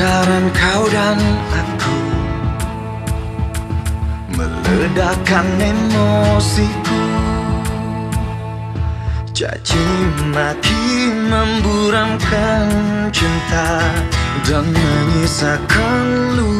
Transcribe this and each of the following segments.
Pertengkaran kau dan aku Meledakan emosiku. Caci maki memburamkan cinta Dan menyisakan luka.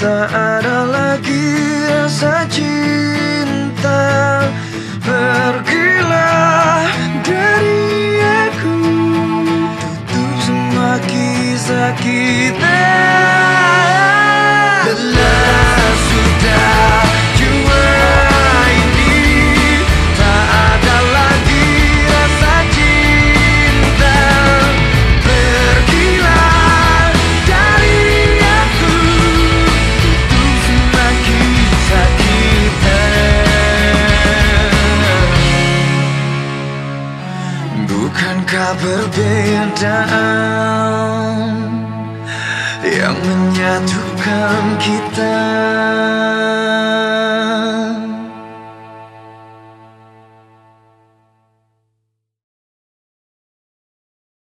Tak ada lagi rasa cinta. perbedaan yang menyatukan kita.